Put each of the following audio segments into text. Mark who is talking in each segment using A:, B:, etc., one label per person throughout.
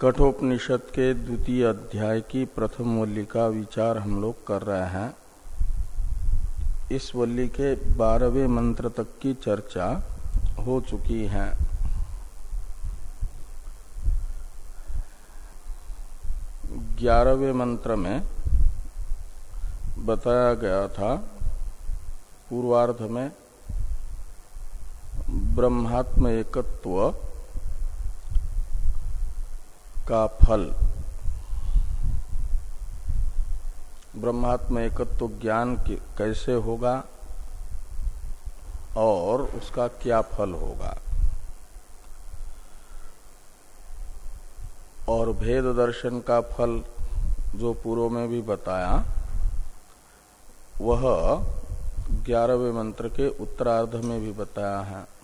A: कठोपनिषद के द्वितीय अध्याय की प्रथम वल्ली का विचार हम लोग कर रहे हैं। इस वल्ली के बारहवें मंत्र तक की चर्चा हो चुकी है। ग्यारहवें मंत्र में बताया गया था, पूर्वार्ध में ब्रह्मात्म एकत्व का फल। ब्रह्मात्म एकत्व ज्ञान कैसे होगा और उसका क्या फल होगा? और भेद दर्शन का फल जो पूर्व में भी बताया, वह ग्यारहवें मंत्र के उत्तरार्ध में भी बताया है।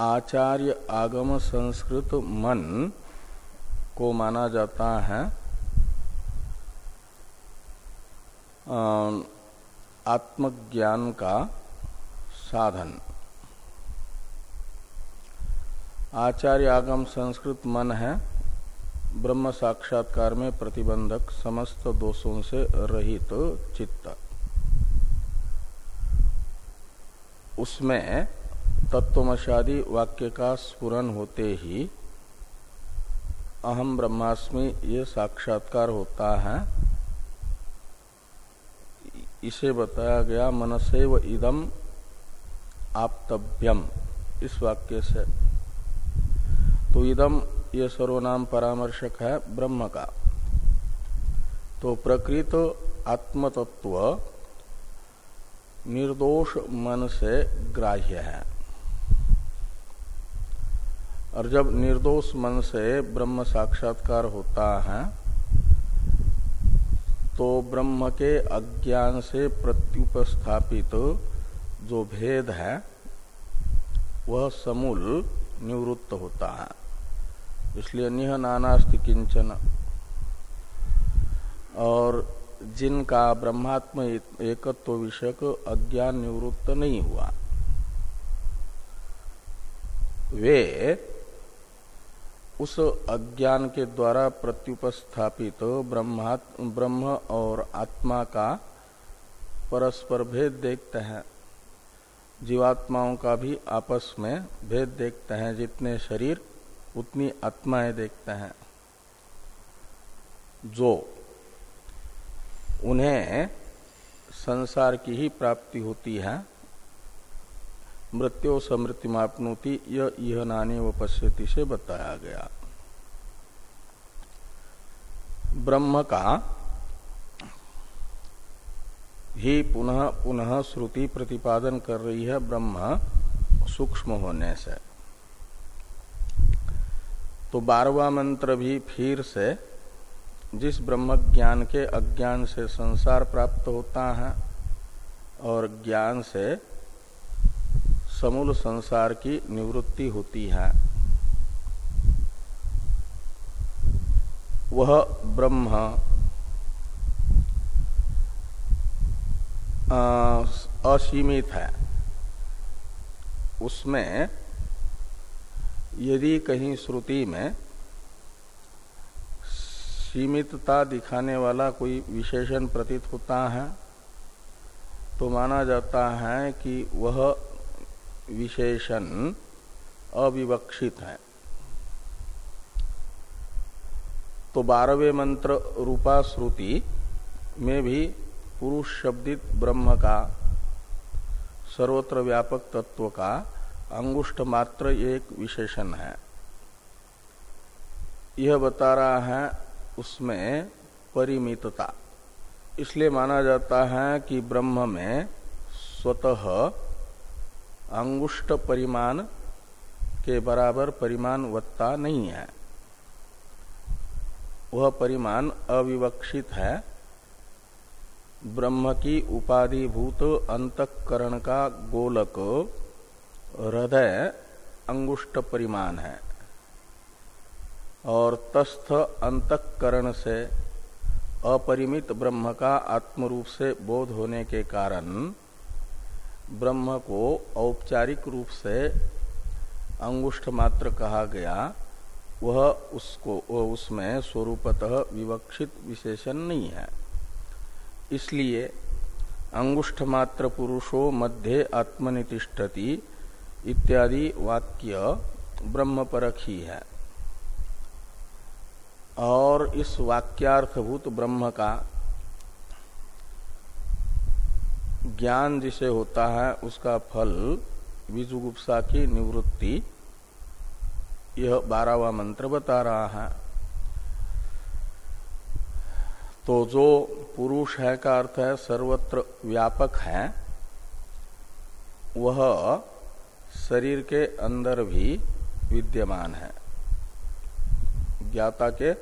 A: आचार्य आगम संस्कृत मन को माना जाता है। आत्मज्ञान का साधन। आचार्य आगम संस्कृत मन है। ब्रह्म साक्षात्कार में प्रतिबंधक समस्त दोषों से रहित तो चित्त। उसमें तत्वमशादी वाक्य का स्फुरन होते ही अहम ब्रह्मास्मि ये साक्षात्कार होता है। इसे बताया गया, मनसेव इदम आप्तव्यम, इस वाक्य से। तो इदम ये सर्वनाम परामर्शक है ब्रह्म का। तो प्रकृत आत्मतत्व निर्दोष मन से ग्राह्य है। और जब निर्दोष मन से ब्रह्म साक्षात्कार होता है तो ब्रह्म के अज्ञान से प्रत्युपस्थापित जो भेद है, वह समूल निवृत्त होता है। इसलिए निह नानास्ति किंचन। और जिनका ब्रह्मात्म एकत्व विषयक अज्ञान निवृत्त नहीं हुआ, वे उस अज्ञान के द्वारा प्रत्युपस्थापित ब्रह्म और आत्मा का परस्पर भेद देखते हैं। जीवात्माओं का भी आपस में भेद देखते हैं, जितने शरीर, उतनी आत्माएँ देखते हैं। जो उन्हें संसार की ही प्राप्ति होती है मृत्यु समृत्युमापनोति यह नानी व पश्यति से बताया गया। ब्रह्म का ही पुनः पुनः श्रुति प्रतिपादन कर रही है ब्रह्म सूक्ष्म होने से। तो बारवा मंत्र भी फिर से, जिस ब्रह्म ज्ञान के अज्ञान से संसार प्राप्त होता है, और ज्ञान से समूल संसार की निवृत्ति होती है। वह ब्रह्म असीमित है। उसमें यदि कहीं श्रुति में सीमितता दिखाने वाला कोई विशेषण प्रतीत होता है तो माना जाता है कि वह विशेषण अविवक्षित है। तो बारहवें मंत्र रूपा श्रुति में भी पुरुष शब्दित ब्रह्म का सर्वत्र व्यापक तत्व का अंगुष्ठ मात्र एक विशेषण है। यह बता रहा है उसमें परिमितता। इसलिए माना जाता है कि ब्रह्म में स्वतः अंगुष्ट परिमाण के बराबर परिमाण वत्ता नहीं है। वह परिमाण अविवक्षित है। ब्रह्म की उपाधिभूत अंतकरण का गोलक हृदय अंगुष्ट परिमाण है और तस्थ अंतकरण से अपरिमित ब्रह्म का आत्मरूप से बोध होने के कारण ब्रह्म को औपचारिक रूप से अंगुष्ठ मात्र कहा गया, वह उसको, वह उसमें स्वरूपतः विवक्षित विशेषण नहीं है। इसलिए अंगुष्ठ मात्र पुरुषो मध्य आत्मनितिष्ठति इत्यादि वाक्य ब्रह्म परक ही है। और इस वाक्यार्थभूत ब्रह्म का ज्ञान जिसे होता है, उसका फल विजुगुप्सा की निवृत्ति। यह बारहवा मंत्र बता रहा है। तो जो पुरुष है का अर्थ है सर्वत्र व्यापक है, वह शरीर के अंदर भी विद्यमान है। ज्ञाता के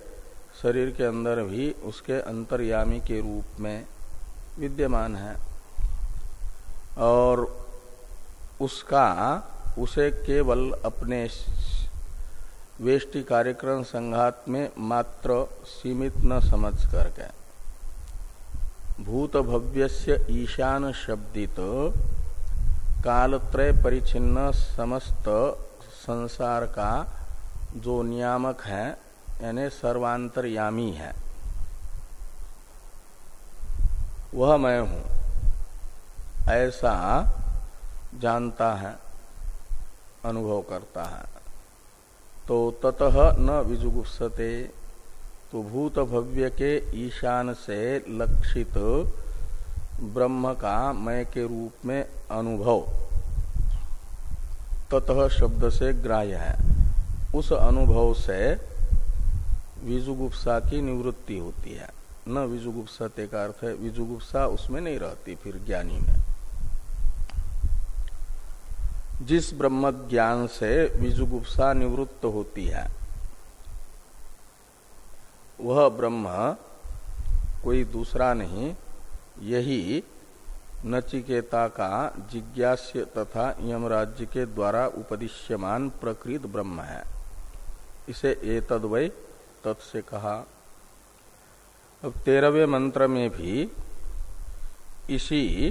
A: शरीर के अंदर भी उसके अंतर्यामी के रूप में विद्यमान है। और उसका, उसे केवल अपने वेष्टि कार्यक्रम संघात में मात्र सीमित न समझ करके भूत भव्यस्य ईशान शब्दित कालत्रय परिचिन्न समस्त संसार का जो नियामक है, यानी सर्वांतरयामी है। वह मैं हूँ। ऐसा जानता है, अनुभव करता है। तो ततः न विजुगुप्सते तो भूत भव्य के ईशान से लक्षित ब्रह्म का मय के रूप में अनुभव। ततः शब्द से ग्राह्य है। उस अनुभव से विजुगुप्सा की निवृत्ति होती है। न विजुगुप्सते का अर्थ है, विजुगुप्सा उसमें नहीं रहती फिर ज्ञानी में। जिस ब्रह्म ज्ञान से विजुगुप्सा निवृत्त होती है, वह ब्रह्म कोई दूसरा नहीं, यही नचिकेता का जिज्ञास्य तथा यमराज्य के द्वारा उपदिश्यमान प्रकृत ब्रह्म है। इसे एतद वै तत्से कहा। अब तेरहवें मंत्र में भी इसी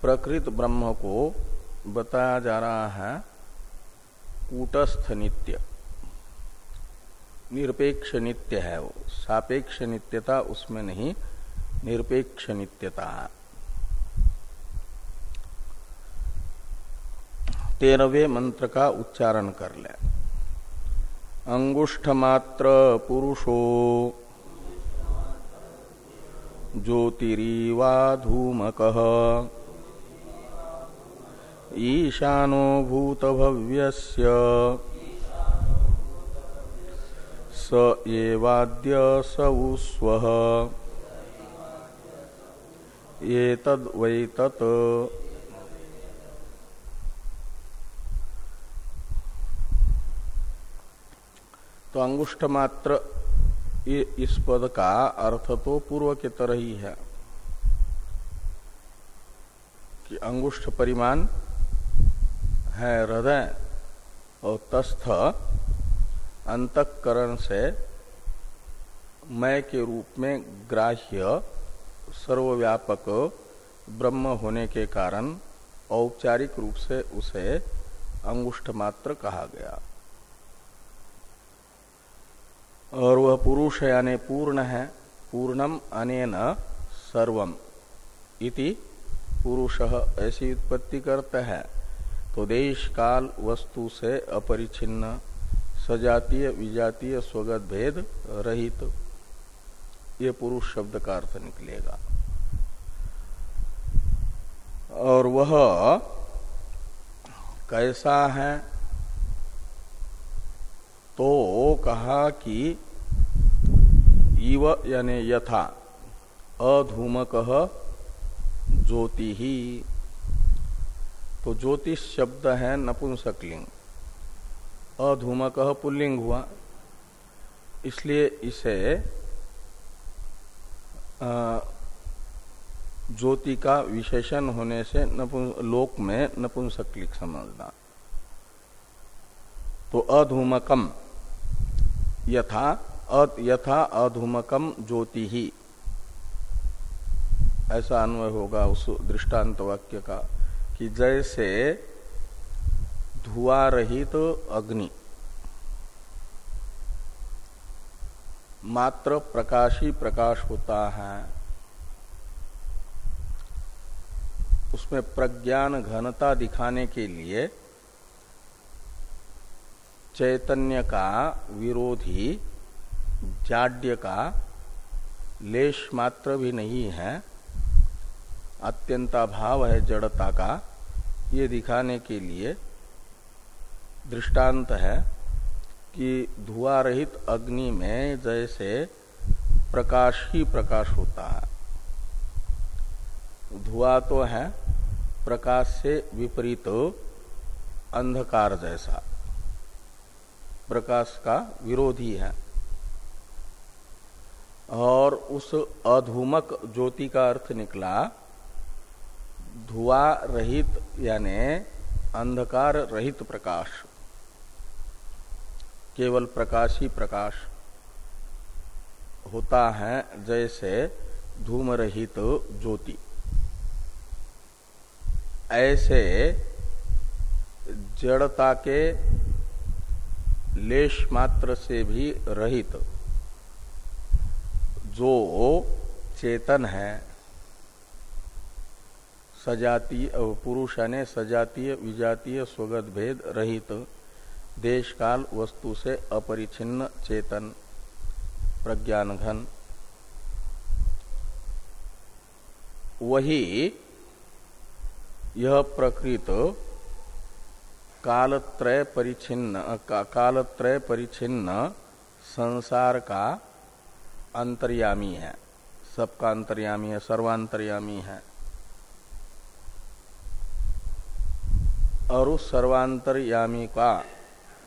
A: प्रकृत ब्रह्म को बताया जा रहा है, कूटस्थ नित्य। निरपेक्ष नित्य है वो। सापेक्ष नित्यता उसमें नहीं, निरपेक्ष नित्यता है। तेरहवें मंत्र का उच्चारण कर ले। अंगुष्ठ मात्र पुरुषो, ज्योतिरीवा धूमक। ईशानो भूतभव्यस्य स एवाद्य स उस्व एतद तो अंगुष्ठ मात्र इस पद का अर्थ तो पूर्व के तरह ही है कि अंगुष्ठ परिमाण है हृदय और तस्थ अंतकरण से मय के रूप में ग्राह्य सर्वव्यापक ब्रह्म होने के कारण औपचारिक रूप से उसे अंगुष्ठ मात्र कहा गया। और वह पुरुष यानी पूर्ण है, पूर्णम अनेन सर्वम। इति पुरुष ऐसी उत्पत्ति करता है। तो देश काल वस्तु से अपरिचिन्न सजातीय, विजातीय, स्वगत भेद रहित। ये पुरुष शब्द का अर्थ निकलेगा। और वह कैसा है? तो कहा कि इव यानी यथा, अधूमक ज्योति। ही तो ज्योतिष शब्द है नपुंसकलिंग। अधूमक पुल्लिंग हुआ। इसलिए इसे ज्योति का विशेषण होने से लोक में नपुंसकलिक समझना। तो अधूमकम, यथा यथा अधूमकम ज्योति। ही ऐसा अन्वय होगा उस दृष्टांत वाक्य का। कि जैसे धुआ रहित तो अग्नि मात्र प्रकाशी प्रकाश होता है, उसमें प्रज्ञान घनता दिखाने के लिए चैतन्य का विरोधी, जाड्य का लेश मात्र भी नहीं है। अत्यंता भाव है जड़ता का, ये दिखाने के लिए दृष्टांत है कि धुआ रहित अग्नि में जैसे प्रकाश ही प्रकाश होता है। धुआ तो है, प्रकाश से विपरीत अंधकार जैसा। प्रकाश का विरोधी है। और उस अधूमक ज्योति का अर्थ निकला धुआ रहित, यानी अंधकार रहित प्रकाश। केवल प्रकाश ही प्रकाश होता है, जैसे धूम रहित ज्योति। ऐसे जड़ता के लेश मात्र से भी रहित जो चेतन है सजातीय पुरुष यानी सजातीय विजातीय स्वगत भेद रहित देश काल वस्तु से अपरिचिन्न चेतन प्रज्ञान घन वही यह प्रकृत कालत्रय परिचिन्न का, कालत्रय परिचिन्न संसार का अंतर्यामी है। सबका अंतर्यामी है सर्वांतर्यामी है। और उस सर्वांतरयामी का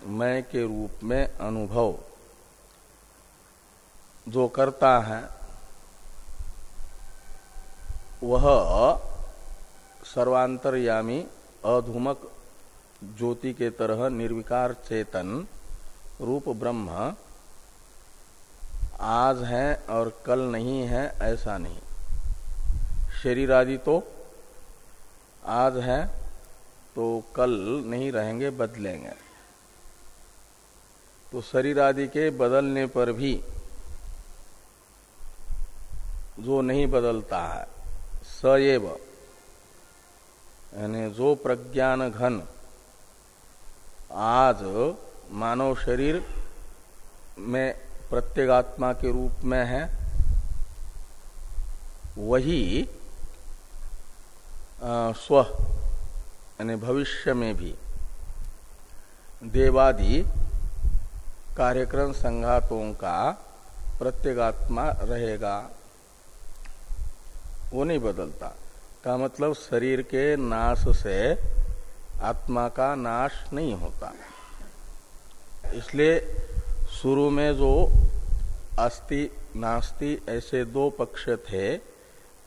A: मैं के रूप में अनुभव जो करता है, वह सर्वांतरयामी अधूमक ज्योति के तरह निर्विकार चेतन रूप ब्रह्म आज है और कल नहीं है, ऐसा नहीं। शरीर आदि तो आज है तो कल नहीं रहेंगे, बदलेंगे। तो शरीर आदि के बदलने पर भी जो नहीं बदलता है सएव यानी जो प्रज्ञान घन, आज मानव शरीर में प्रत्येगात्मा के रूप में है, वही स्व यानी भविष्य में भी। देवादि कार्यक्रम संघातों का प्रत्येगात्मा रहेगा। वो नहीं बदलता। का मतलब शरीर के नाश से आत्मा का नाश नहीं होता। इसलिए शुरू में जो अस्ति नास्ति ऐसे दो पक्ष थे,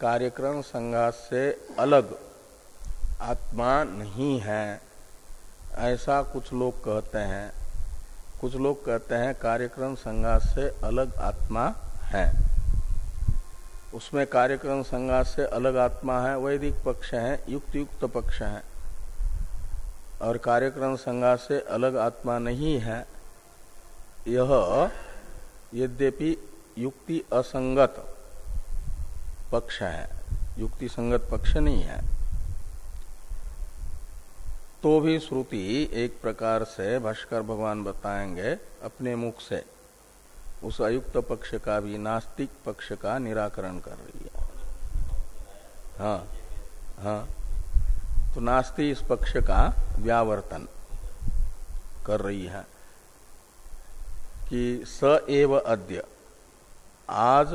A: कार्यक्रम संघात से अलग आत्मा नहीं है। ऐसा कुछ लोग कहते हैं। कुछ लोग कहते हैं कार्यक्रम संघात से अलग आत्मा है। उसमें कार्यक्रम संघात से अलग आत्मा है, वैदिक पक्ष है युक्त युक्त पक्ष है। और कार्यक्रम संघात से अलग आत्मा नहीं है। यह यद्यपि युक्ति असंगत पक्ष है। युक्ति संगत पक्ष नहीं है। तो भी श्रुति एक प्रकार से भाष्कर भगवान बताएँगे अपने मुख से। उस अयुक्त पक्ष का भी, नास्तिक पक्ष का निराकरण कर रही है। हाँ हाँ। तो नास्ति इस पक्ष का व्यावर्तन कर रही है कि स एव अद्य। आज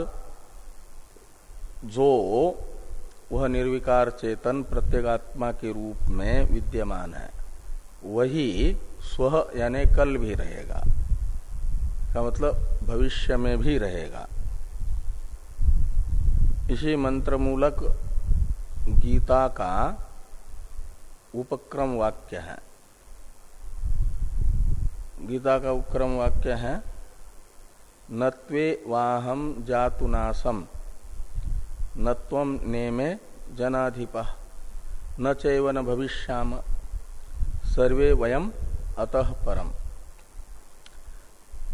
A: जो वह निर्विकार चेतन प्रत्येगात्मा के रूप में विद्यमान है। वही स्व यानी कल भी रहेगा। का मतलब भविष्य में भी रहेगा। इसी मंत्र मूलक गीता का उपक्रम वाक्य है। गीता का उपक्रम वाक्य है, नत्वे वाहम जातुनासम नत्वम नेमे जनाधिप, न चैवन भविष्याम, सर्वे वयम अतः परम।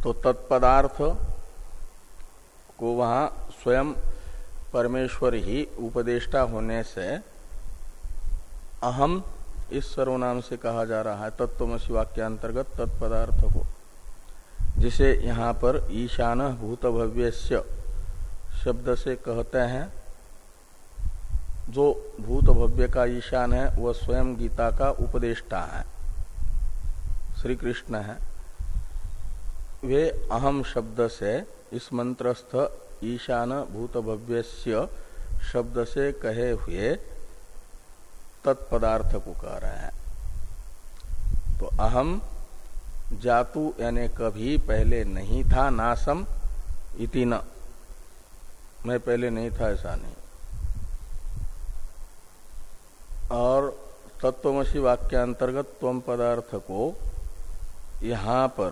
A: तो तत्पदार्थ को वहाँ स्वयं परमेश्वर ही उपदेष्टा होने से अहम इस सर्वनाम से कहा जा रहा है तत्वमसी वाक्यांतर्गत तत्पदार्थ को, जिसे यहाँ पर ईशान भूतभव्य शब्द से कहते हैं। जो भूत भव्य का ईशान है, वह स्वयं गीता का उपदेष्टा है। श्री कृष्ण है। वे अहम शब्द से इस मंत्रस्थ ईशान भूत भव्य शब्द से कहे हुए तत्पदार्थ को कह रहे हैं। तो अहम जातु यानी कभी पहले नहीं था, नासम इति न। मैं पहले नहीं था, ऐसा नहीं। और तत्वमसी वाक्यांतर्गत तम पदार्थ को यहाँ पर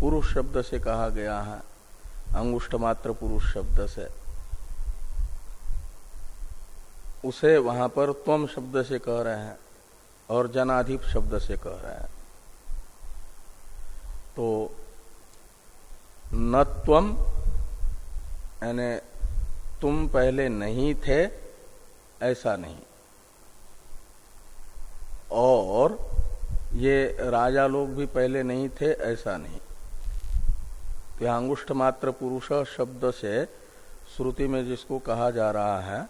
A: पुरुष शब्द से कहा गया है, अंगुष्ठ मात्र पुरुष शब्द से। उसे वहाँ पर त्वम शब्द से कह रहे हैं और जनाधिप शब्द से कह रहे हैं। तो न त्वम यानी तुम पहले नहीं थे, ऐसा नहीं। और ये राजा लोग भी पहले नहीं थे, ऐसा नहीं। तो अंगुष्ठ मात्र पुरुष शब्द से श्रुति में जिसको कहा जा रहा है,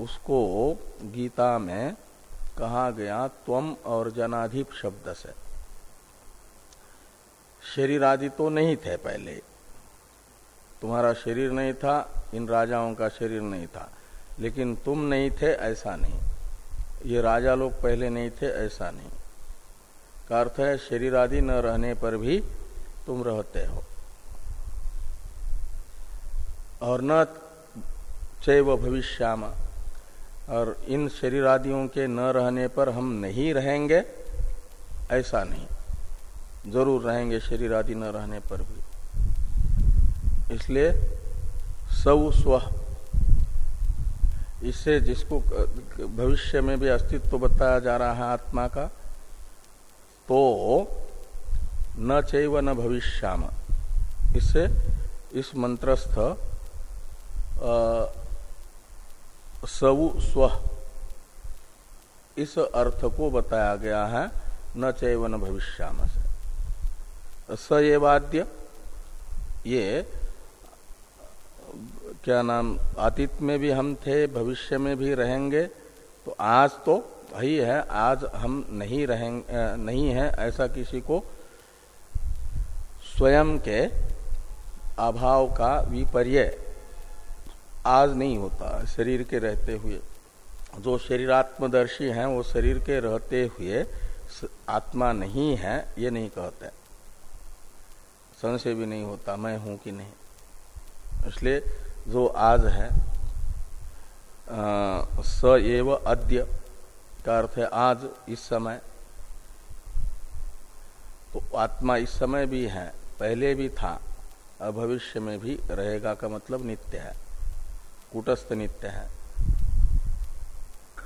A: उसको गीता में कहा गया त्वम और जनाधिप शब्द से। शरीर आदि तो नहीं थे पहले। तुम्हारा शरीर नहीं था, इन राजाओं का शरीर नहीं था, लेकिन तुम नहीं थे, ऐसा नहीं। ये राजा लोग पहले नहीं थे, ऐसा नहीं। का अर्थ है, शरीर आदि न रहने पर भी तुम रहते हो। और न चैव भविष्याम। और इन शरीर आदियों के न रहने पर हम नहीं रहेंगे, ऐसा नहीं। ज़रूर रहेंगे शरीर आदि न रहने पर भी। इसलिए सव स्व इससे जिसको भविष्य में भी अस्तित्व बताया जा रहा है आत्मा का तो न चैव न भविष्याम। इससे इस मंत्रस्थ सवु स्व, इस अर्थ को बताया गया है, न चैवन भविष्याम से। स ये क्या नाम, अतीत में भी हम थे, भविष्य में भी रहेंगे तो आज तो वही है, आज हम नहीं रहेंगे नहीं है ऐसा किसी को स्वयं के अभाव का विपर्य आज नहीं होता शरीर के रहते हुए। जो शरीरात्मदर्शी हैं, वो शरीर के रहते हुए आत्मा नहीं है, ये नहीं कहते। संशय भी नहीं होता, मैं हूँ कि नहीं। इसलिए जो आज है स एव अद्य का अर्थ है आज, इस समय। तो आत्मा इस समय भी है, पहले भी था और भविष्य में भी रहेगा का मतलब नित्य है, कुटस्थ नित्य है,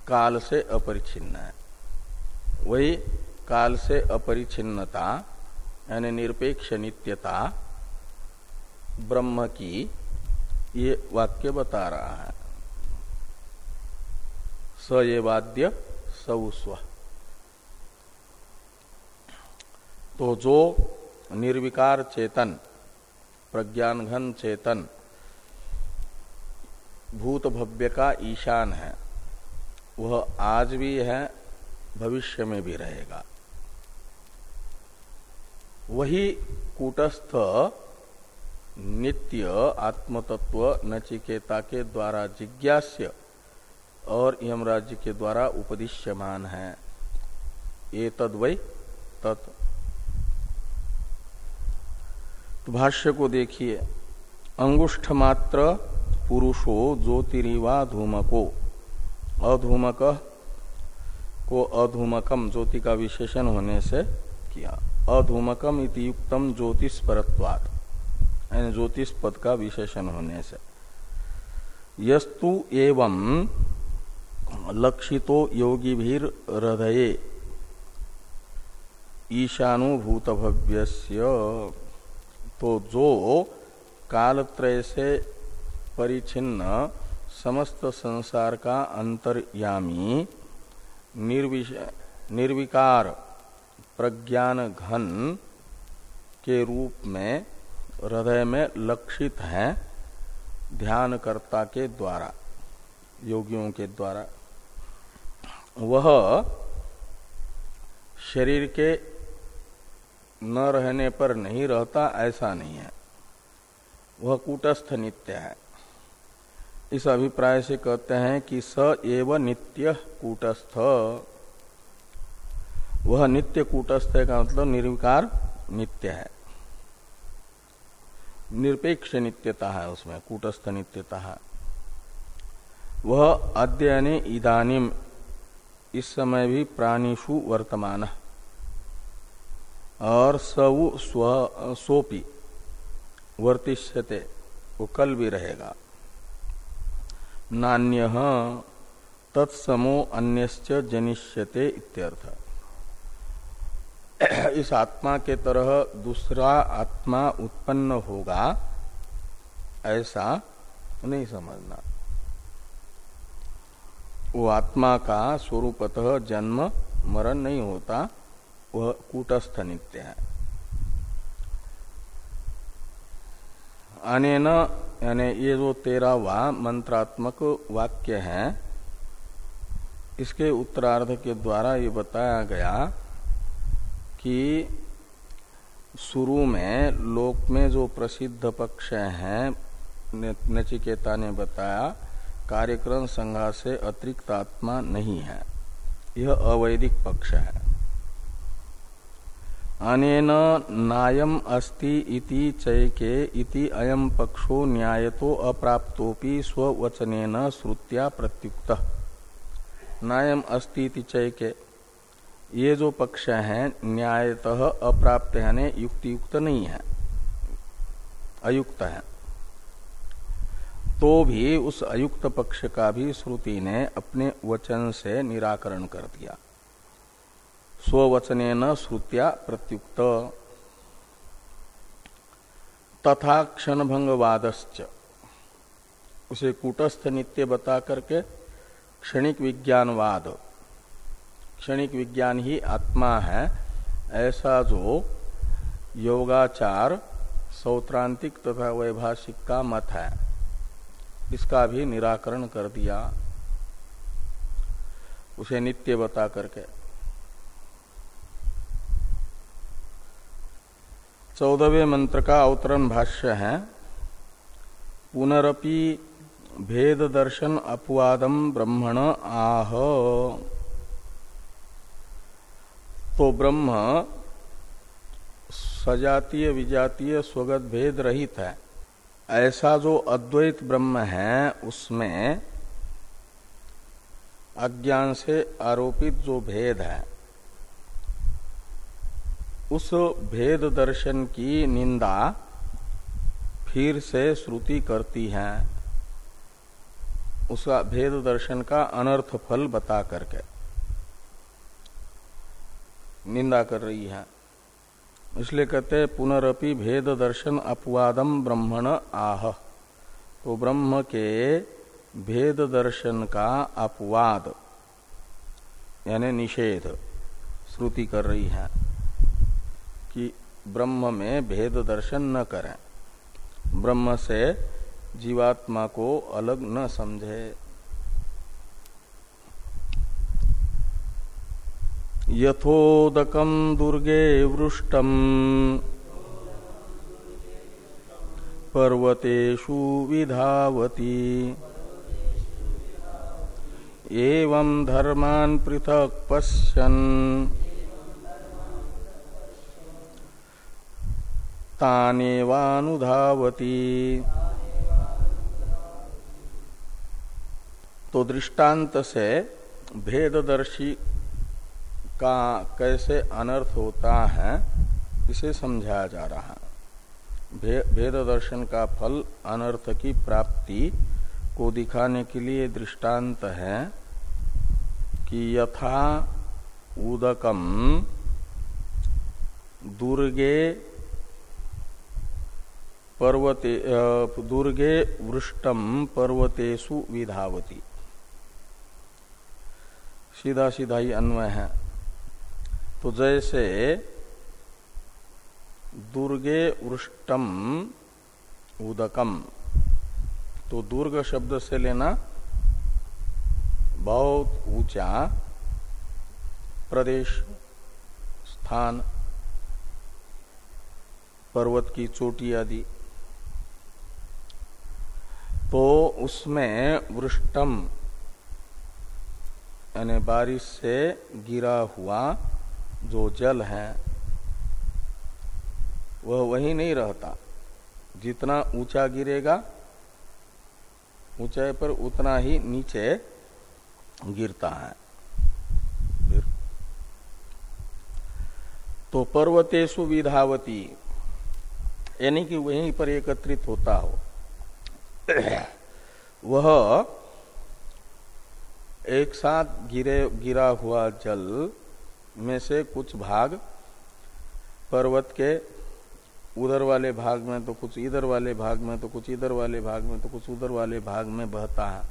A: काल से अपरिचिन्न है। वही काल से अपरिचिन्नता यानी निरपेक्ष नित्यता, ब्रह्म की ये वाक्य बता रहा है। स ये वाद्य सौस्व तो जो निर्विकार चेतन प्रज्ञान घन चेतन भूत भव्य का ईशान है, वह आज भी है, भविष्य में भी रहेगा। वही कूटस्थ नित्य आत्मतत्व नचिकेता के द्वारा जिज्ञास्य और यमराज्य के द्वारा उपदिश्यमान है। ये तद वही तत्। तो भाष्य को देखिए। अंगुष्ठ मात्र पुरुषो ज्योतिरिवा धूमको। अधूमक को अधूमकम, ज्योति का विशेषण होने से किया। अधूमकम इति युक्तम ज्योतिष परत्वात यानी ज्योतिष पद का विशेषण होने से। यस्तु एवं लक्षितो योगी भी हृदय ईशानुभूत भव्य तो जो कालत्रय से परिचिन्न समस्त संसार का अंतर्यामी निर्विकार प्रज्ञान घन के रूप में हृदय में लक्षित है ध्यानकर्ता के द्वारा, योगियों के द्वारा। वह शरीर के न रहने पर नहीं रहता, ऐसा नहीं है। वह कूटस्थ नित्य है। इस अभिप्राय से कहते हैं कि स एव नित्य कूटस्थ। वह नित्य कूटस्थ का मतलब निर्विकार नित्य है। निरपेक्ष नित्यता है उसमें, कूटस्थ नित्यता है। वह अध्ययन इदानिम इस समय भी प्राणीषु वर्तमान। और सऊ स्व, सोपी वर्तिष्यते, वो कल भी रहेगा। नान्य तत्समो अन्यश्च जनिष्यते इत्यर्थ। इस आत्मा के तरह दूसरा आत्मा उत्पन्न होगा, ऐसा नहीं समझना। वो आत्मा का स्वरूपतः जन्म, मरण नहीं होता, वह कूटस्थ नित्य है। अनेन, यानी ये जो तेरावा मंत्रात्मक वाक्य है, इसके उत्तरार्ध के द्वारा ये बताया गया कि शुरू में लोक में जो प्रसिद्ध पक्ष हैं नचिकेता ने बताया, कार्यक्रम संज्ञा से अतिरिक्त आत्मा नहीं है। यह अवैधिक पक्ष है। अनेन नायम अस्ति इति चैके इति अयम पक्षो न्यायतो अप्राप्तोपि स्ववचनेन श्रुत्या प्रत्युक्त। नायम अस्ति इति चैके। ये जो पक्ष है, न्यायतः अप्राप्त यानी युक्ति युक्त नहीं है, अयुक्त है। तो भी उस अयुक्त पक्ष का भी श्रुति ने अपने वचन से निराकरण कर दिया। स्ववचने न श्रुत्या प्रत्युक्त। तथा क्षणभंगवादश्च। उसे कूटस्थ नित्य बता करके क्षणिक विज्ञानवाद क्षणिक विज्ञान ही आत्मा है। ऐसा जो योगाचार, सौत्रांतिक तथा वैभाषिक का मत है, इसका भी निराकरण कर दिया। उसे नित्य बता करके। चौदहवें मंत्र का अवतरण भाष्य है। पुनरपि भेद दर्शन अपवादम ब्रह्मण आह। तो ब्रह्म सजातीय विजातीय स्वगत भेद रहित है। ऐसा जो अद्वैत ब्रह्म है, उसमें अज्ञान से आरोपित जो भेद है, उस भेद दर्शन की निंदा फिर से श्रुति करती है। उसका भेद दर्शन का अनर्थ फल बता करके। निंदा कर रही है। इसलिए कहते पुनरअपि भेद दर्शन अपवादम ब्रह्मण आह। तो ब्रह्म के भेद दर्शन का अपवाद, यानी निषेध, श्रुति कर रही है कि ब्रह्म में भेद दर्शन न करें। ब्रह्म से जीवात्मा को अलग न समझे। यथोदकम दुर्गे वृष्टम। पर्वतेषु विधावती। एवं धर्मान पृथक पश्यन्। तानेवानुधावती। तो दृष्टांत से भेददर्शी का कैसे अनर्थ होता है, इसे समझाया जा रहा है। भेद दर्शन का फल अनर्थ की प्राप्ति को दिखाने के लिए दृष्टांत है कि यथा उदकम दुर्गे पर्वते दुर्गे वृष्टम पर्वतेषु विधावती। सीधा सीधा ही अन्वय है। तो जैसे दुर्गे वृष्टम उदकम तो दुर्ग शब्द से लेना बहुत ऊँचा प्रदेश, स्थान, पर्वत की चोटी आदि। तो उसमें वृष्टम यानी बारिश से गिरा हुआ जो जल है, वह वही नहीं रहता। जितना ऊँचा गिरेगा, ऊंचाई पर उतना ही नीचे गिरता है। तो पर्वतेशु विधावती, यानी कि वहीं पर एकत्रित होता हो, वह एक साथ गिरे, गिरा हुआ जल में से कुछ भाग पर्वत के उधर वाले भाग में तो कुछ इधर वाले भाग में तो कुछ इधर वाले भाग में तो कुछ उधर वाले भाग में बहता है।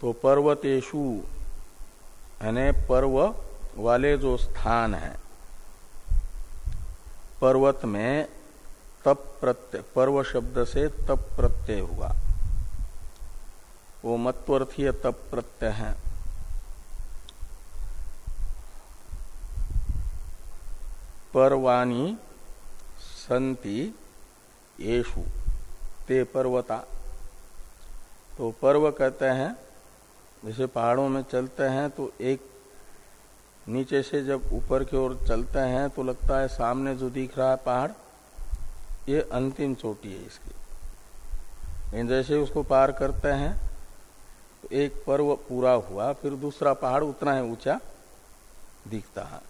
A: तो पर्वतेशु, यानी पर्व वाले जो स्थान है, पर्वत में तप प्रत्यय, पर्व शब्द से तप प्रत्यय हुआ। वो मत्वर्थीय तप प्रत्यय है। पर्वाणी संति येषु। ते पर्वता। तो पर्व कहते हैं, जैसे पहाड़ों में चलते हैं तो एक नीचे से जब ऊपर की ओर चलते हैं तो लगता है सामने जो दिख रहा है पहाड़, ये अंतिम चोटी है इसकी। जैसे उसको पार करते हैं तो एक पर्व पूरा हुआ, फिर दूसरा पहाड़ उतना ही ऊँचा दिखता है।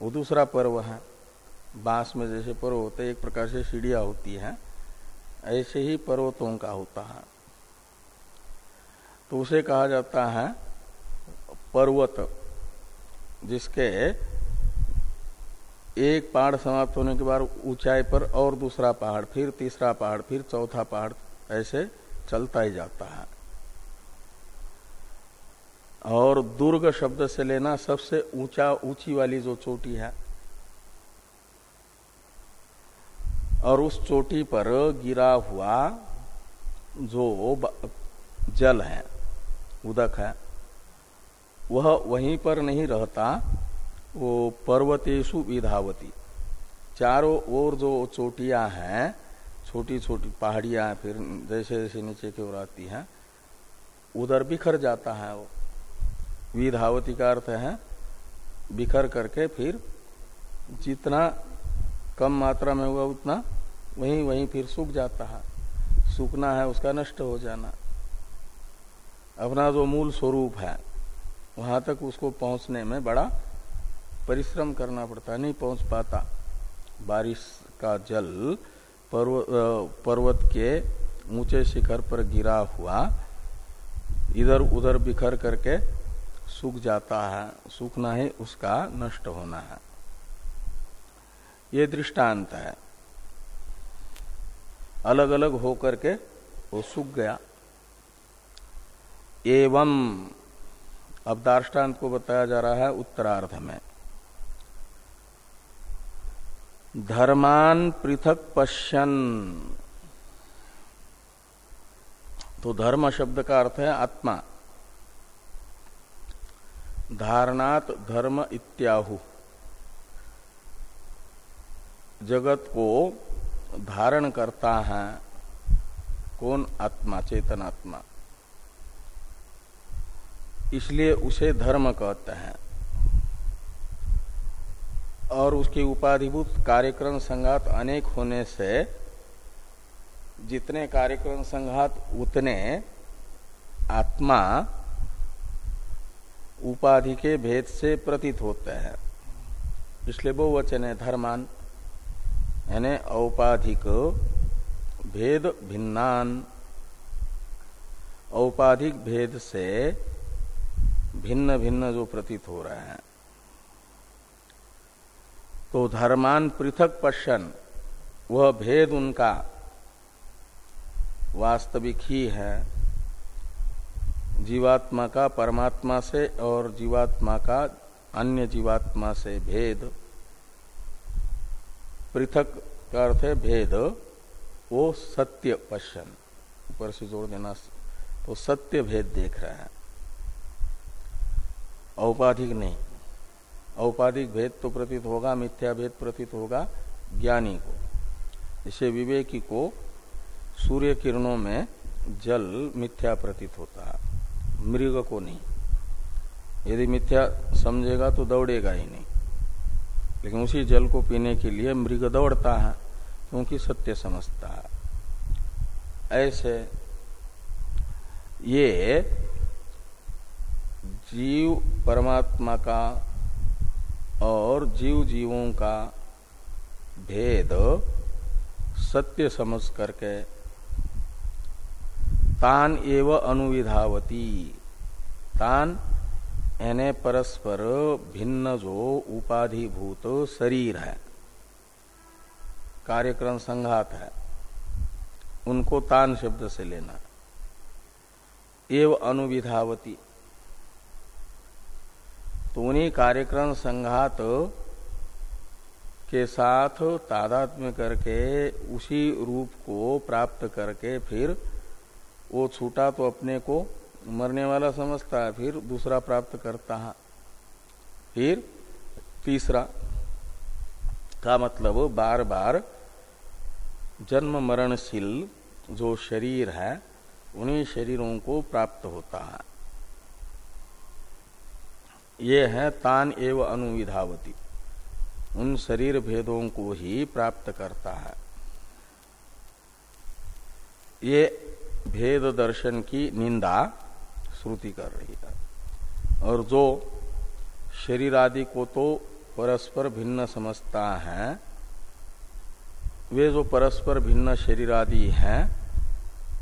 A: वो दूसरा पर्व है। बाँस में जैसे पर्व होते एक प्रकार से सीढ़िया होती है, ऐसे ही पर्वतों का होता है। तो उसे कहा जाता है पर्वत, जिसके एक पहाड़ समाप्त होने के बाद ऊंचाई पर और दूसरा पहाड़, फिर तीसरा पहाड़, फिर चौथा पहाड़, ऐसे चलता ही जाता है। और दुर्ग शब्द से लेना सबसे ऊँचा, ऊँची वाली जो चोटी है और उस चोटी पर गिरा हुआ जो जल है, उदक है, वह वहीं पर नहीं रहता, वो पर्वतेशु विधावती। चारों ओर जो चोटियाँ हैं छोटी छोटी पहाड़ियाँ फिर जैसे जैसे नीचे की ओर आती हैं, उधर बिखर जाता है वो। विधावती का अर्थ है, बिखर करके फिर जितना कम मात्रा में हुआ उतना वहीं वहीं फिर सूख जाता है। सूखना है उसका नष्ट हो जाना। अपना जो मूल स्वरूप है वहाँ तक उसको पहुँचने में बड़ा परिश्रम करना पड़ता नहीं पहुँच पाता। बारिश का जल पर्व, पर्वत के ऊँचे शिखर पर गिरा हुआ इधर उधर बिखर करके सूख जाता है। सूखना ही उसका नष्ट होना है। ये दृष्टांत है। अलग अलग होकर के वो सूख गया। एवं अब दार्ष्टान्त को बताया जा रहा है उत्तरार्ध में। धर्मान पृथक पश्यन। तो धर्म शब्द का अर्थ है आत्मा। धारणात धर्म इत्याहु। जगत को धारण करता है, कौन आत्मा? चेतन आत्मा। इसलिए उसे धर्म कहते हैं। और उसके उपाधिभूत कार्यक्रम संघात अनेक होने से, जितने कार्यक्रम संघात, उतने आत्मा उपाधि के भेद से प्रतीत होते हैं। इसलिए बहुवचन है, धर्मान। यानी औपाधिक भेद भिन्नान। औपाधिक भेद से भिन्न भिन्न जो प्रतीत हो रहे हैं। तो धर्मान पृथक पश्चन वह भेद उनका वास्तविक ही है। जीवात्मा का परमात्मा से और जीवात्मा का अन्य जीवात्मा से भेद। पृथक का अर्थ है भेद, वो सत्य पश्चन। ऊपर से जोड़ देना तो सत्य भेद देख रहे हैं। औपाधिक नहीं। औपाधिक भेद तो प्रतीत होगा, मिथ्या भेद प्रतीत होगा ज्ञानी को। इसे विवेकी को सूर्य किरणों में जल मिथ्या प्रतीत होता है। मृग को नहीं। यदि मिथ्या समझेगा तो दौड़ेगा ही नहीं। लेकिन उसी जल को पीने के लिए मृग दौड़ता है, क्योंकि सत्य समझता है। ऐसे ये जीव परमात्मा का और जीव जीवों का भेद सत्य समझ करके तान एव अनुविधावती। तान यानी परस्पर भिन्न जो उपाधिभूत शरीर है। कार्यक्रम संघात है। उनको तान शब्द से लेना। एव अनुविधावती। तो उन्हीं कार्यक्रम संघात के साथ तादात्म्य करके उसी रूप को प्राप्त करके फिर वो छूटा तो अपने को मरने वाला समझता है, फिर दूसरा प्राप्त करता है। फिर तीसरा, का मतलब बार बार जन्म मरणशील जो शरीर है, उन्हीं शरीरों को प्राप्त होता है। ये है तान एवं अनुविधावती। उन शरीर भेदों को ही प्राप्त करता है। ये भेद दर्शन की निंदा श्रुति कर रही है। और जो शरीर आदि को तो परस्पर भिन्न समझता है, वे जो परस्पर भिन्न शरीर आदि हैं,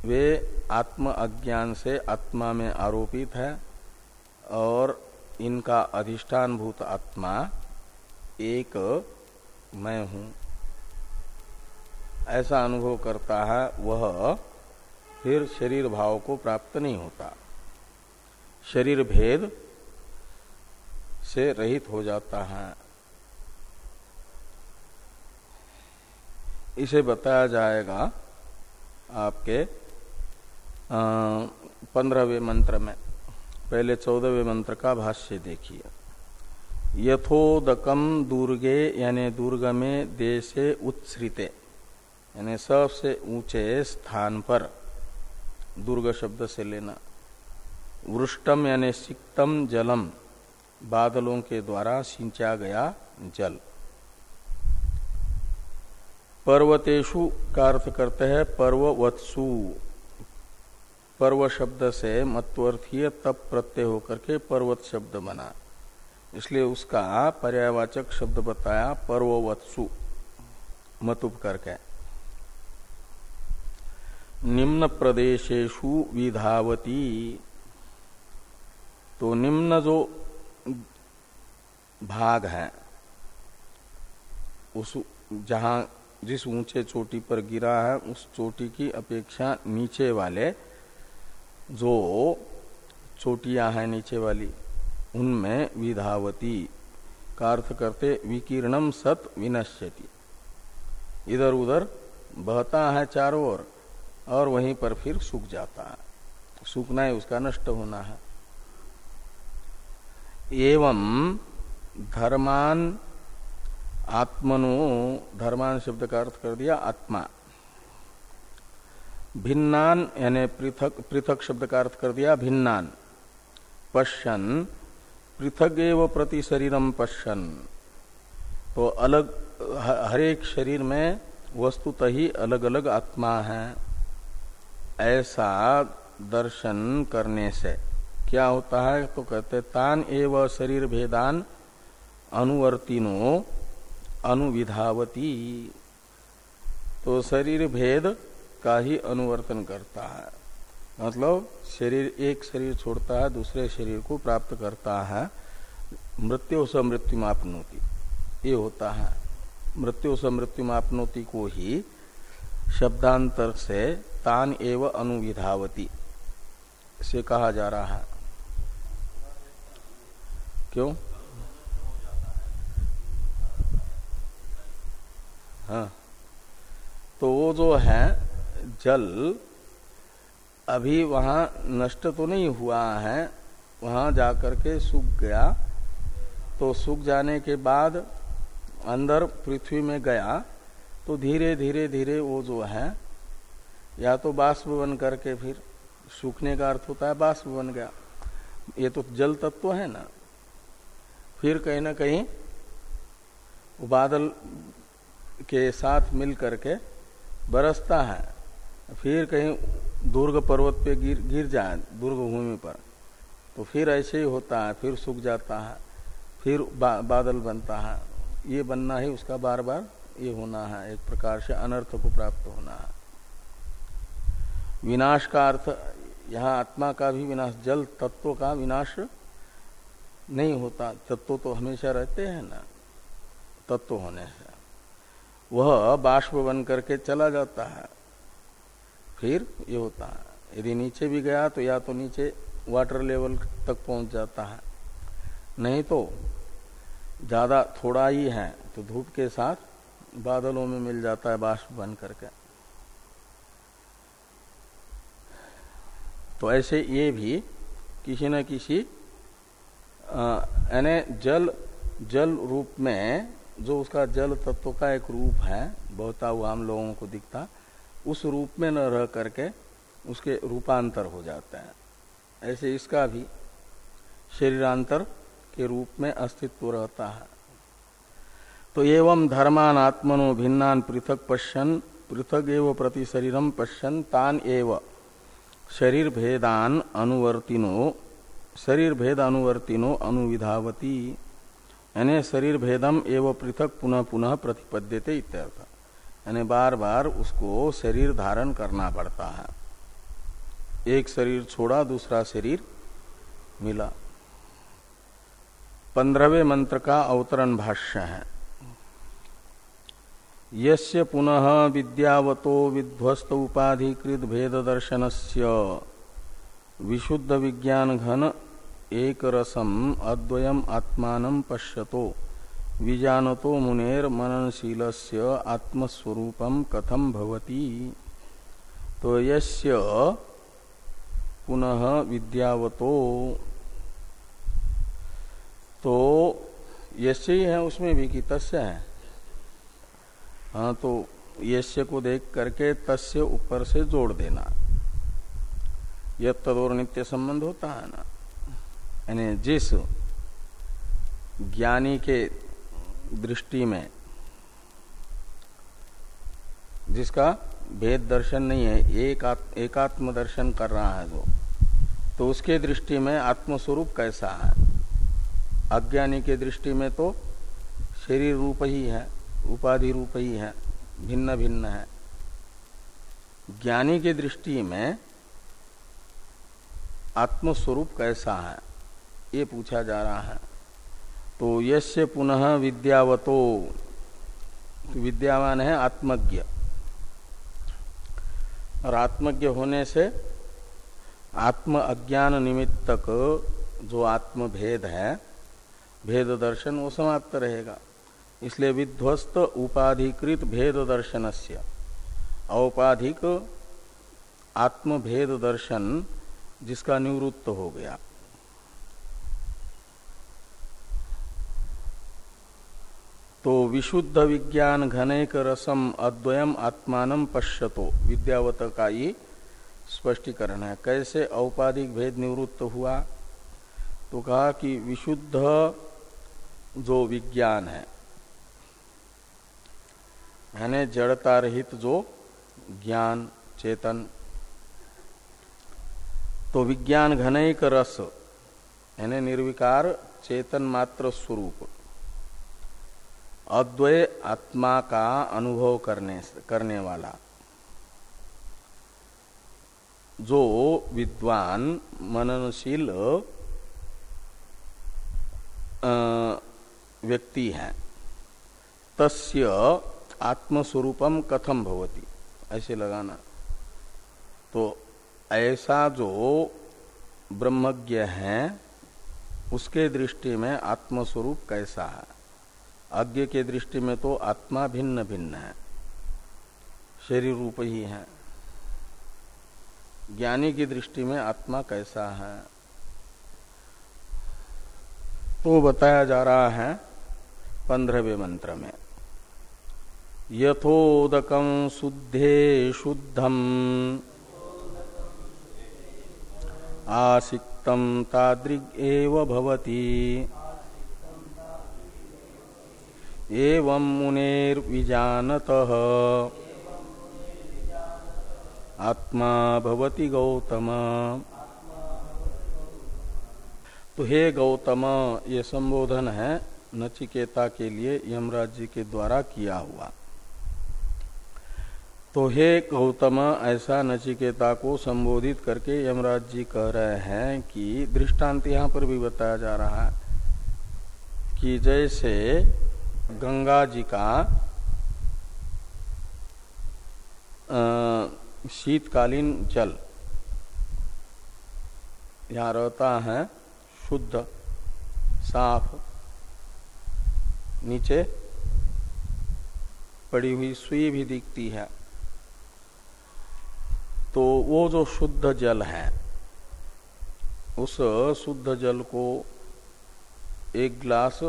A: वे आत्म अज्ञान से आत्मा में आरोपित है, और इनका अधिष्ठान भूत आत्मा एक मैं हूँ। ऐसा अनुभव करता है, वह फिर शरीर भाव को प्राप्त नहीं होता। शरीर भेद से रहित हो जाता है। इसे बताया जाएगा आपके पंद्रहवें मंत्र में। पहले चौदहवें मंत्र का भाष्य देखिए। यथोदकम दुर्गे यानी दुर्ग में देशे उत्सृते यानी सबसे ऊँचे स्थान पर, दुर्ग शब्द से लेना। वृष्टम यानी सिक्तम जलम बादलों के द्वारा सिंचा गया जल। पर्वतेशु का अर्थ करते हैं पर्ववत्सु। पर्व शब्द से मत्वर्थीय तप प्रत्यय होकर के पर्वत शब्द बना। इसलिए उसका पर्यावाचक शब्द बताया पर्ववत्सु। मतुप करके निम्न प्रदेशेशु विधावती। तो निम्न जो भाग है उस जहाँ जिस ऊँचे चोटी पर गिरा है उस चोटी की अपेक्षा नीचे वाले जो चोटियाँ हैं नीचे वाली उनमें विधावती का अर्थ करते विकीर्णम सत विनश्यति। इधर उधर बहता है चारों ओर और, वहीं पर फिर सूख जाता है। सूखना ही उसका नष्ट होना है। एवं धर्मान आत्मनो, धर्मान शब्द का अर्थ कर दिया, आत्मा। भिन्नान यानी पृथक पृथक शब्द का अर्थ कर दिया, भिन्नान। पश्यन, पृथक एव प्रति शरीरम पश्यन। तो अलग, हरेक शरीर में वस्तुतः ही अलग अलग आत्मा है, ऐसा दर्शन करने से। क्या होता है? तो कहते तान एव शरीर भेदान अनुवर्तिनो अनुविधावती। तो शरीर भेद का ही अनुवर्तन करता है। मतलब शरीर एक शरीर छोड़ता है, दूसरे शरीर को प्राप्त करता है। मृत्यु स मृत्यु मापनोती। ये होता है। मृत्यु से मृत्यु मापनोति को ही शब्दांतर से तान एव अनुविधावती से कहा जा रहा है। क्यों? हाँ। तो वो जो है, जल, अभी वहाँ नष्ट तो नहीं हुआ है, वहाँ जाकर के सूख गया। तो सूख जाने के बाद अंदर पृथ्वी में गया तो धीरे धीरे धीरे वो जो है, या तो बाष्प बन करके फिर सूखने का अर्थ होता है बाष्प बन गया। ये तो जल तत्व है ना। फिर कहीं ना कहीं बादल के साथ मिल करके बरसता है। फिर कहीं दुर्ग पर्वत पे गिर गिर जाए दुर्ग भूमि पर तो फिर ऐसे ही होता है फिर सूख जाता है फिर बा, बादल बनता है। ये बनना ही उसका बार बार ये होना है एक प्रकार से अनर्थ को प्राप्त होना है। विनाश का अर्थ यहाँ आत्मा का भी विनाश जल तत्व का विनाश नहीं होता। तत्व तो हमेशा रहते हैं ना। तत्व होने से। वह बाष्प बन करके चला जाता है। फिर ये होता है। यदि नीचे भी गया तो या तो नीचे वाटर लेवल तक पहुँच जाता है। नहीं तो ज़्यादा थोड़ा ही है तो धूप के साथ बादलों में मिल जाता है बाष्प बन करके। तो ऐसे ये भी किसी न किसी यानी जल जल रूप में जो उसका जल तत्व का एक रूप है, बहुता हुआ हम लोगों को दिखता, उस रूप में न रह करके उसके रूपांतर हो जाते हैं। ऐसे इसका भी शरीरांतर के रूप में अस्तित्व रहता है। तो एवं धर्मान आत्मनो भिन्नान पृथक पश्यन, पृथक एव प्रति शरीरम पश्यन, तान एव शरीर भेदान अनुवर्तिनो शरीर भेद अनुवर्तिनो अनुविधावती। यानी शरीर भेदम एवं पृथक पुनः पुनः प्रतिपद्यते इत्यर्थ। यानी बार बार उसको शरीर धारण करना पड़ता है। एक शरीर छोड़ा, दूसरा शरीर मिला। पंद्रहवें मंत्र का अवतरण भाष्य है। यस्य पुनः विद्यावतो विध्वस्त उपाधिकृत भेद दर्शन विशुद्ध विज्ञान घन एक रसम अद्वयम आत्मान पश्यतो। विजानतो मुनेर मननशील से आत्मस्वरूपम कथम भवती? तो यस्य पुनः विद्यावतो। तो यश्य ही है, उसमें भी कि तस्य है? हाँ तो यश्य को देख करके तस्य ऊपर से जोड़ देना। यह तदोर नित्य संबंध होता है ना। यानी जिस ज्ञानी के दृष्टि में जिसका भेद दर्शन नहीं है एक आत, एकात्म दर्शन कर रहा है वो तो उसके दृष्टि में आत्मस्वरूप कैसा है? अज्ञानी के दृष्टि में तो शरीर रूप ही है उपाधि रूप ही है भिन्न भिन्न है। ज्ञानी के दृष्टि में आत्मस्वरूप कैसा है? ये पूछा जा रहा है। तो यश्य पुनः विद्यावतो विद्यावान है आत्मज्ञ। और आत्मज्ञ होने से आत्म अज्ञान निमित्तक जो आत्म भेद है, भेद दर्शन वो समाप्त रहेगा। इसलिए विध्वस्त उपाधिकृत भेद दर्शन से औपाधिक आत्म भेद दर्शन जिसका निवृत्त हो गया। तो विशुद्ध विज्ञान घनेक रसम अद्वयम आत्मान पश्यतो। विद्यावत का ये स्पष्टीकरण है। कैसे औपाधिक भेद निवृत्त हुआ? तो कहा कि विशुद्ध जो विज्ञान है, यानी जड़ता रहित जो ज्ञान, चेतन तो विज्ञान घनैक रस यानी निर्विकार चेतन मात्र स्वरूप। अद्वय आत्मा का अनुभव करने करने वाला। जो विद्वान, मननशील व्यक्ति है, तस्य आत्मस्वरूपम कथम भवती? ऐसे लगाना। तो ऐसा जो ब्रह्मज्ञ है, उसके दृष्टि में आत्मस्वरूप कैसा है? अज्ञ के दृष्टि में तो आत्मा भिन्न भिन्न है। शरीर रूप ही है। ज्ञानी की दृष्टि में आत्मा कैसा है? तो बताया जा रहा है पंद्रहवें मंत्र में यथोदकम शुद्धे शुद्धम आसिक्तम तादृग एव भवति। एवं मुनेर्विजानतः। आत्मा भवति गौतम। तो हे गौतम, ये संबोधन है नचिकेता के लिए यमराज जी के द्वारा किया हुआ। तो हे गौतम, ऐसा नचिकेता को संबोधित करके यमराज जी कह रहे हैं कि दृष्टांत यहाँ पर भी बताया जा रहा है कि जैसे गंगा जी का शीतकालीन जल। यहाँ रहता है शुद्ध, साफ़, नीचे पड़ी हुई सुई भी दिखती है। तो वो जो शुद्ध जल है, उस शुद्ध जल को एक गिलास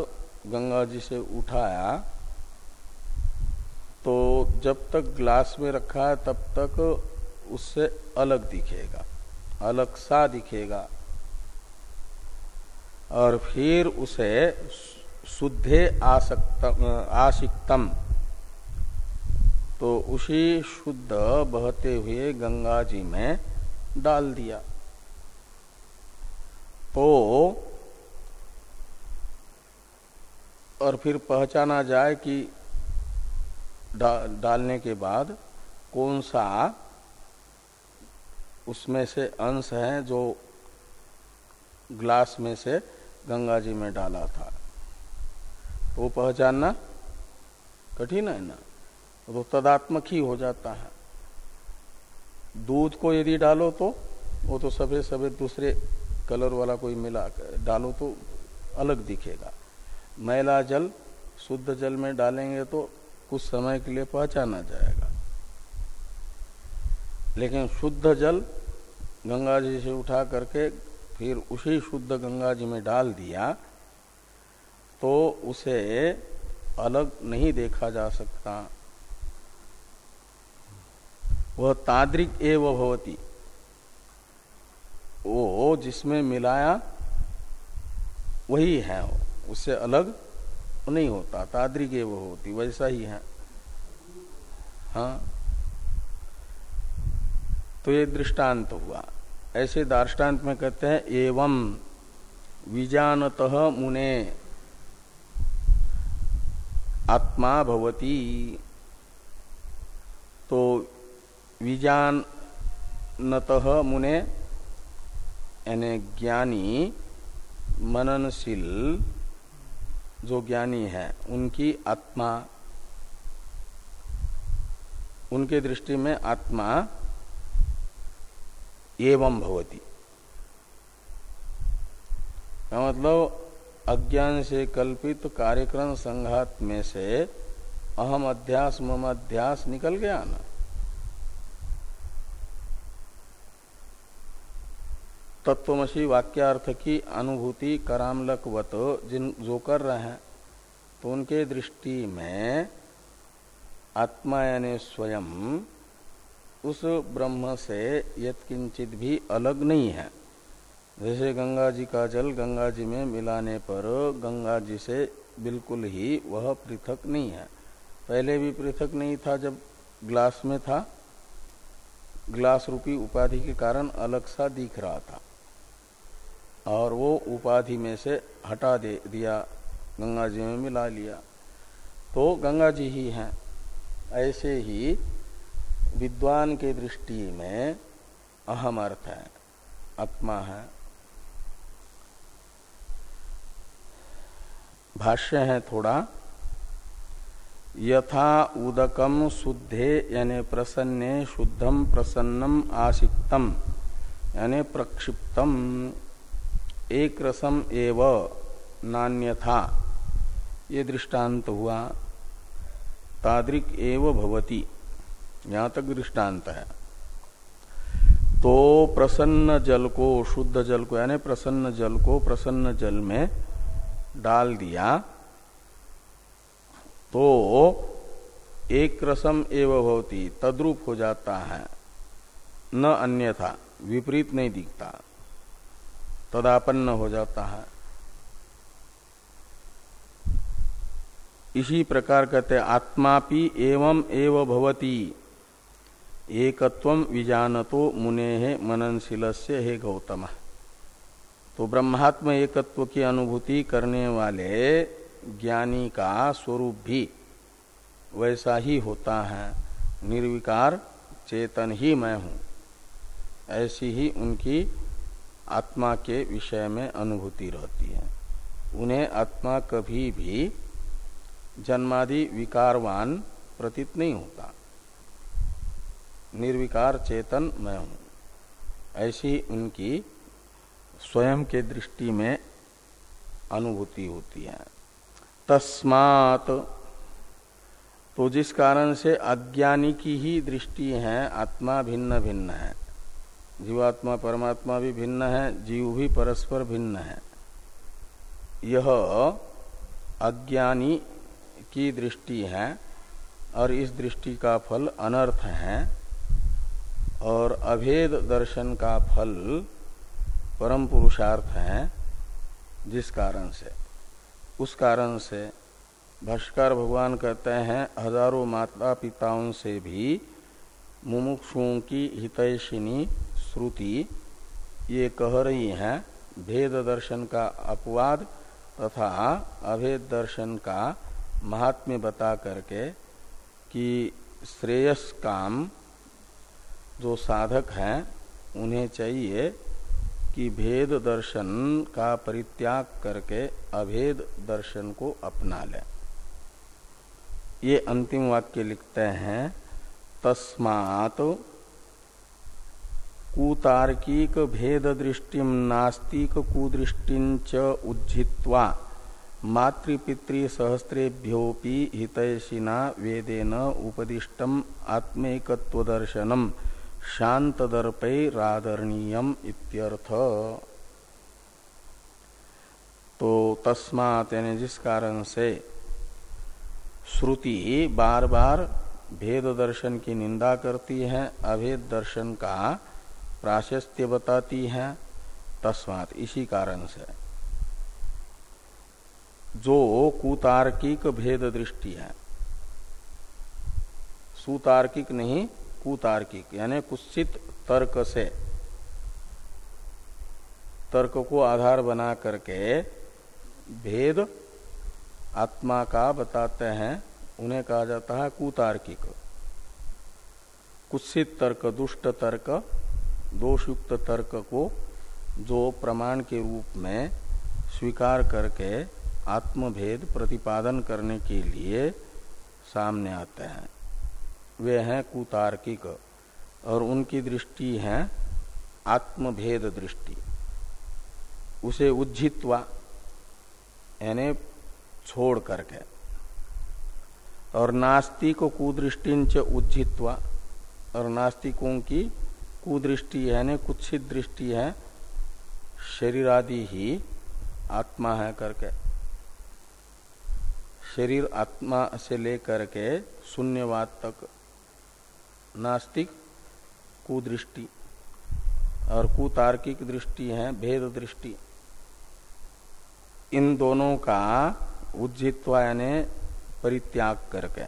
A: गंगा जी से उठाया तो जब तक ग्लास में रखा है, तब तक उससे अलग दिखेगा, अलग सा दिखेगा। और फिर उसे शुद्धे आसक्तम आसिक्तम तो उसी शुद्ध बहते हुए गंगा जी में डाल दिया। तो और फिर पहचाना जाए कि डा, डालने के बाद कौन सा उसमें से अंश है जो ग्लास में से गंगा जी में डाला था। तो पहचानना कठिन है ना? तो तदात्मक ही हो जाता है। दूध को यदि डालो तो वो तो सफ़ेद सफ़ेद दूसरे कलर वाला कोई मिला डालो तो अलग दिखेगा। मैला जल, शुद्ध जल में डालेंगे तो कुछ समय के लिए पहचाना जाएगा। लेकिन शुद्ध जल गंगा जी से उठा करके फिर उसी शुद्ध गंगा जी में डाल दिया तो उसे अलग नहीं देखा जा सकता। वह ताद्रिक एव भवती। वो जिसमें मिलाया, वही है वो। उससे अलग नहीं होता ताद्रिक एव होती, वैसा ही है। हाँ। तो ये दृष्टांत हुआ। ऐसे दार्टान्त में कहते हैं, एवं विजानत मुने आत्मा भवती। तो विजानत मुने, यानी ज्ञानी, मननशील जो ज्ञानी है, उनकी आत्मा, उनके दृष्टि में आत्मा एवं भवती। मतलब? अज्ञान से कल्पित कार्यक्रम संघात में से अहम अध्यास मम अध्यास निकल गया ना? तत्वमसी वाक्यार्थ की अनुभूति करामलकवत, जिन जो कर रहे हैं तो उनके दृष्टि में आत्मा यानी स्वयं उस ब्रह्म से यत्किंचित भी अलग नहीं है। जैसे गंगा जी का जल गंगा जी में मिलाने पर गंगा जी से बिल्कुल ही वह पृथक नहीं है। पहले भी पृथक नहीं था, जब ग्लास में था, ग्लास रूपी उपाधि के कारण अलग सा दिख रहा था। और वो उपाधि में से हटा दे, दिया गंगा जी में मिला लिया। तो गंगा जी ही हैं। ऐसे ही विद्वान के दृष्टि में अहम अर्थ है, आत्मा है। भाष्य है थोड़ा, यथा उदकम शुद्धे, यानी प्रसन्ने शुद्धम प्रसन्नम आसिक्तम, यानी प्रक्षिप्तम। एक रसम एव नान्यथा। ये दृष्टांत हुआ। तादृक एव भवती। यहाँ तक दृष्टांत है। तो प्रसन्न जल को शुद्ध जल को, यानी प्रसन्न जल को प्रसन्न जल में डाल दिया। तो एक रसम एवं भवती, तद्रूप हो जाता है। न अन्यथा, विपरीत नहीं दिखता। तदापन्न हो जाता है। इसी प्रकार कहते आत्मापि एवं एव भवती। एकत्व विजानतो मुने मननशील से हे गौतम। तो ब्रह्मात्म एकत्व की अनुभूति करने वाले ज्ञानी का स्वरूप भी वैसा ही होता है। निर्विकार, चेतन ही मैं हूँ। ऐसी ही उनकी आत्मा के विषय में अनुभूति रहती है। उन्हें आत्मा कभी भी जन्मादि विकारवान प्रतीत नहीं होता। निर्विकार चेतन मैं हूँ। ऐसी उनकी स्वयं के दृष्टि में अनुभूति होती है। तस्मात तो जिस कारण से अज्ञानी की ही दृष्टि है, आत्मा भिन्न भिन्न है। जीवात्मा परमात्मा भी भिन्न है, जीव भी परस्पर भिन्न है। यह अज्ञानी की दृष्टि है और इस दृष्टि का फल अनर्थ है और अभेद दर्शन का फल परम पुरुषार्थ है जिस कारण से। उस कारण से भाष्कर भगवान कहते हैं, हज़ारों माता पिताओं से भी मुमुक्षुओं की हितैषिनी श्रुति ये कह रही है, भेद दर्शन का अपवाद तथा अभेद दर्शन का महात्म्य बता करके कि श्रेयस काम जो साधक हैं, उन्हें चाहिए कि भेद दर्शन का परित्याग करके अभेद दर्शन को अपना लें। ये अंतिम वाक्य लिखते हैं, तस्मात कुतार्किक भेद दृष्टि नास्तिक कुदृष्टि उज्जित्वा मातृपितृ सहस्रेभ्योपि हितैषिना वेदेन उपदिष्टम आत्मेकत्व दर्शनम शांत दर्पे इत्यर्थ। तो तस्मात यानी जिस कारण से श्रुति बार बार भेद दर्शन की निंदा करती है अभेद दर्शन का प्राशस्त्य बताती है, तस्मात इसी कारण से। जो कुतार्किक भेद दृष्टि है। सुतार्किक नहीं, कुतार्किक, यानी कुत्सित तर्क से। तर्क को आधार बना करके भेद आत्मा का बताते हैं, उन्हें कहा जाता है कुतार्किक। कुत्सित तर्क, दुष्ट तर्क दोषयुक्त तर्क को जो प्रमाण के रूप में स्वीकार करके आत्मभेद प्रतिपादन करने के लिए सामने आते हैं। वे हैं कुतार्किक और उनकी दृष्टि है आत्मभेद दृष्टि। उसे उज्जित्वा, यानी छोड़ करके, और नास्तिक कुदृष्टि उज्जित्वा, और नास्तिकों की कुदृष्टि यानी कुत्सित दृष्टि है, शरीर आदि ही आत्मा है करके। शरीर आत्मा से लेकर के शून्यवाद तक नास्तिक कुदृष्टि और कुतार्किक दृष्टि है, भेद दृष्टि। इन दोनों का उज्जित्व यानी परित्याग करके।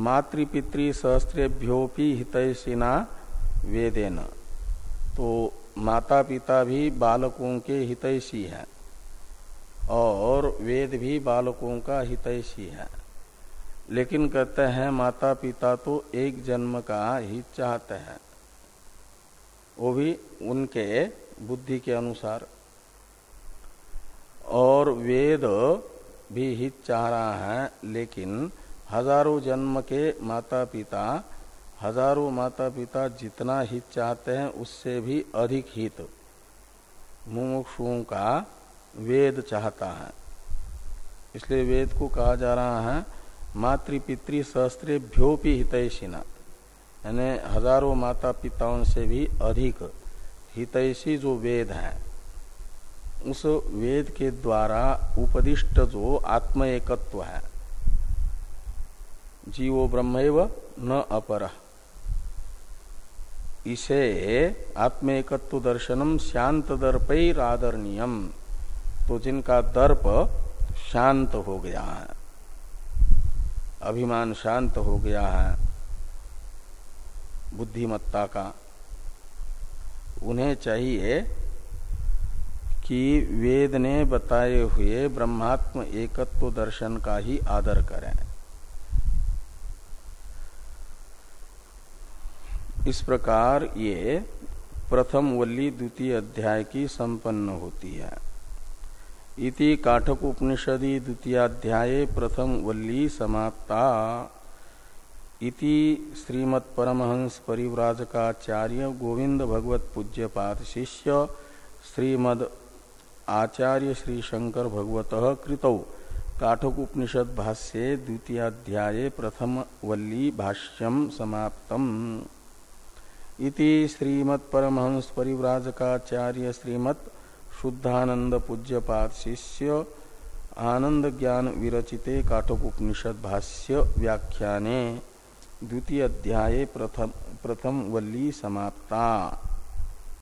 A: मातृपितृ सहस्त्रेभ्योपि हितैषिना वेदेन। तो माता पिता भी बालकों के हितैषी है और वेद भी बालकों का हितैषी है। लेकिन कहते हैं माता पिता तो एक जन्म का ही चाहते हैं। वो भी उनके बुद्धि के अनुसार। और वेद भी हित चाह रहा है, लेकिन हज़ारों जन्म के माता पिता हज़ारों माता पिता जितना हित चाहते हैं, उससे भी अधिक हित। मुमुक्षुओं का वेद चाहता है। इसलिए वेद को कहा जा रहा है, मातृपितृ सहस्त्रे भ्योपी हितैषिना। यानी हज़ारों माता पिताओं से भी अधिक हितैषी जो वेद है, उस वेद के द्वारा उपदिष्ट जो आत्म एकत्व है, जीवो ब्रह्म न अपर। इसे आत्म एकत्व दर्शनम शांत दर्प दर्पैरादरणीयम। तो जिनका दर्प शांत हो गया है, अभिमान शांत हो गया है, बुद्धिमत्ता का, उन्हें चाहिए कि वेद ने बताए हुए ब्रह्मात्म एकत्व दर्शन का ही आदर करें। इस प्रकार ये प्रथम वल्ली द्वितीय अध्याय की संपन्न होती है। इति काठक उपनिषदि द्वितीयाध्याय प्रथम वल्ली समाप्ता। इति श्रीमत् परमहंस परिव्राजकाचार्य गोविंद भगवत पूज्यपाद शिष्य श्रीमद आचार्य श्री शंकर भगवत कृतौ। काठक उपनिषद भाष्ये द्वितीयाध्याय प्रथम वल्ली भाष्यम समाप्तम। इति श्रीमत् परिव्राजकाचार्य श्रीमत् शुद्धानंद पूज्यपाद शिष्य आनंद ज्ञान विरचिते काठोपनिषद भाष्य व्याख्याने द्वितीय अध्याय प्रथम प्रथम वल्ली समाप्ता।